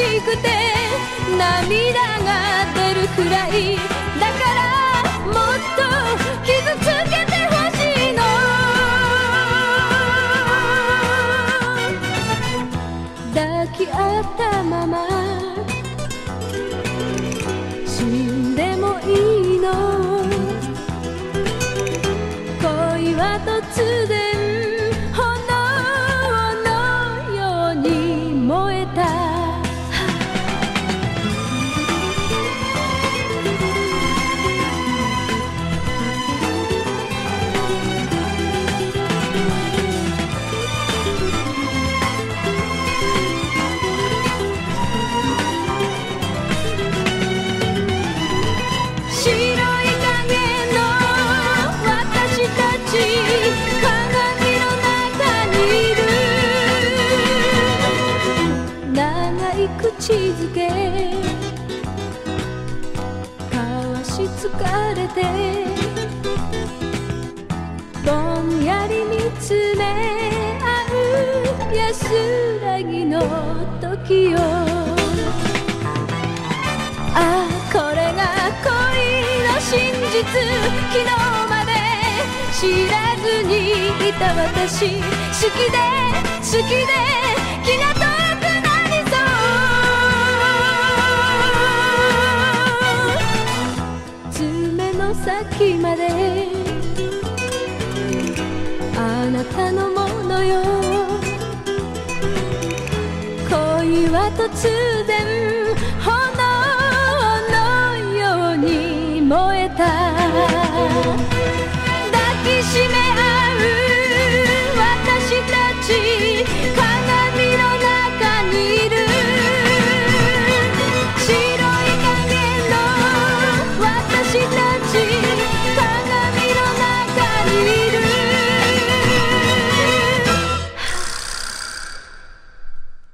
しくて涙が出るくらいだからもっと傷つけてほしいの。抱き合ったまま死んでもいいの。恋は突然口づけ交わし疲れてぼんやり見つめ合う安らぎの時よ。ああこれが恋の真実。昨日まで知らずにいた私。好きで好きで気が遠日まで。あなたのものよ。恋は突然。炎のように燃えた。抱きしめ合